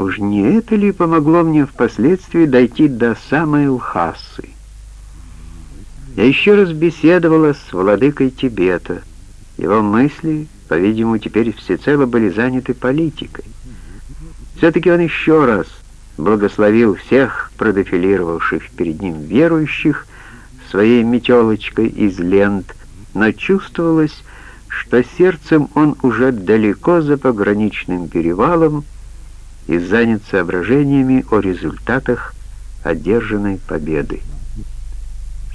Уж не это ли помогло мне впоследствии дойти до самой Лхасы? Я еще раз беседовала с владыкой Тибета. Его мысли, по-видимому, теперь всецело были заняты политикой. Все-таки он еще раз благословил всех продефилировавших перед ним верующих своей метелочкой из лент, но чувствовалось, что сердцем он уже далеко за пограничным перевалом и занят соображениями о результатах одержанной победы.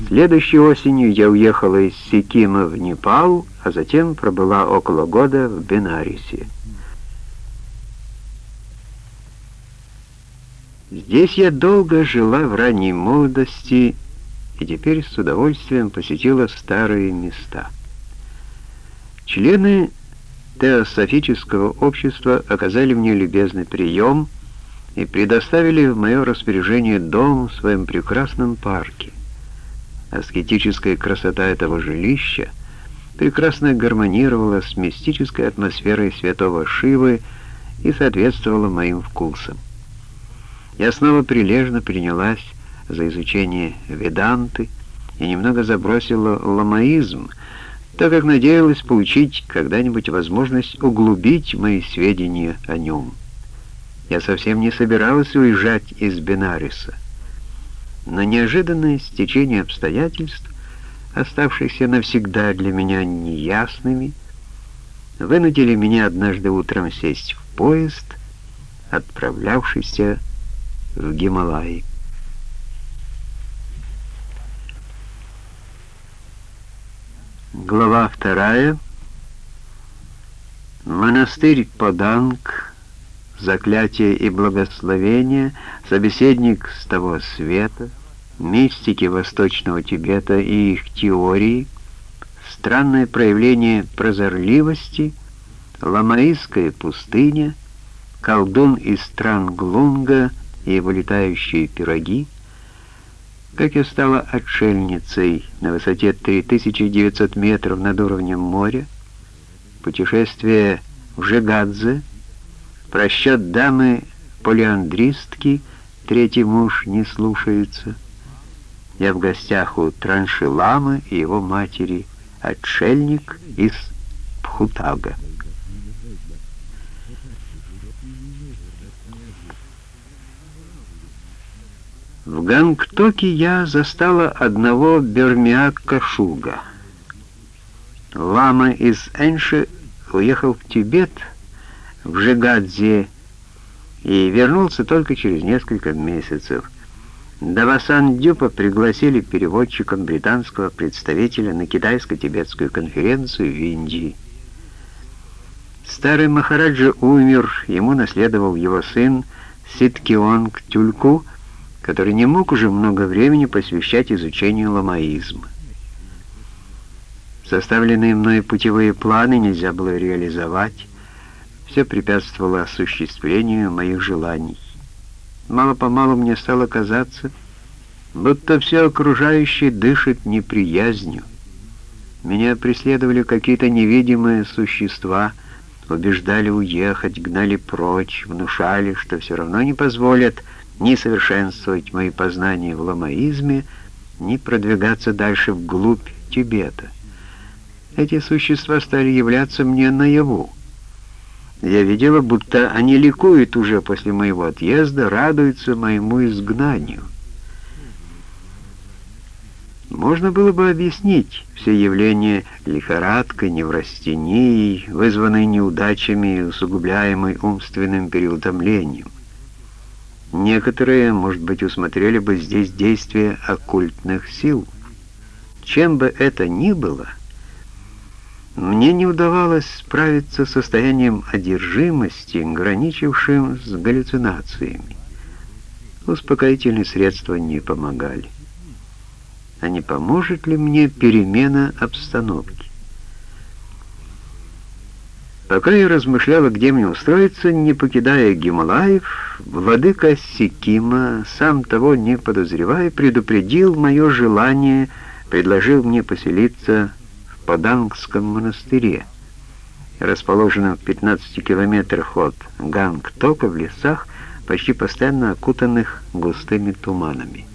Следующей осенью я уехала из Сикима в Непал, а затем пробыла около года в Бенарисе. Здесь я долго жила в ранней молодости и теперь с удовольствием посетила старые места. Члены теософического общества оказали мне любезный прием и предоставили в мое распоряжение дом в своем прекрасном парке. Аскетическая красота этого жилища прекрасно гармонировала с мистической атмосферой святого Шивы и соответствовала моим вкусам. Я снова прилежно принялась за изучение веданты и немного забросила ламаизм, так как надеялась получить когда-нибудь возможность углубить мои сведения о нем. Я совсем не собиралась уезжать из Бенариса. Но неожиданное стечение обстоятельств, оставшихся навсегда для меня неясными, вынудили меня однажды утром сесть в поезд, отправлявшийся в Гималаи. Глава вторая. Монастырь Поданг, заклятие и благословение, собеседник с того света, мистики Восточного Тибета и их теории, странное проявление прозорливости, ламаистская пустыня, колдун из стран Глунга и его летающие пироги, как я стала отшельницей на высоте 3900 метров над уровнем моря, путешествие в Жегадзе, просчет дамы полиандристки, третий муж не слушается. Я в гостях у Траншиламы и его матери, отшельник из Пхутага. В Гангтоке я застала одного Бермиака Шуга. Лама из Энши уехал в Тибет, в Жигадзе, и вернулся только через несколько месяцев. Давасан Дюпа пригласили переводчиком британского представителя на китайско-тибетскую конференцию в Индии. Старый Махараджа умер, ему наследовал его сын Ситкионг Тюльку, который не мог уже много времени посвящать изучению ламаизма. Составленные мной путевые планы нельзя было реализовать, все препятствовало осуществлению моих желаний. Мало-помалу мне стало казаться, будто все окружающее дышит неприязнью. Меня преследовали какие-то невидимые существа, убеждали уехать, гнали прочь, внушали, что все равно не позволят ни совершенствовать мои познания в ламаизме, ни продвигаться дальше вглубь Тибета. Эти существа стали являться мне наяву. Я видела, будто они ликуют уже после моего отъезда, радуются моему изгнанию. Можно было бы объяснить все явления лихорадкой, неврастенией, вызванной неудачами и усугубляемой умственным переутомлением. Некоторые, может быть, усмотрели бы здесь действие оккультных сил. Чем бы это ни было, мне не удавалось справиться с состоянием одержимости, граничившим с галлюцинациями. Успокоительные средства не помогали. А не поможет ли мне перемена обстановки? Пока я размышляла, где мне устроиться, не покидая Гималаев, владыка Сикима, сам того не подозревая, предупредил мое желание, предложил мне поселиться в Падангском монастыре, расположенном в 15 километрах от Гангтока в лесах, почти постоянно окутанных густыми туманами.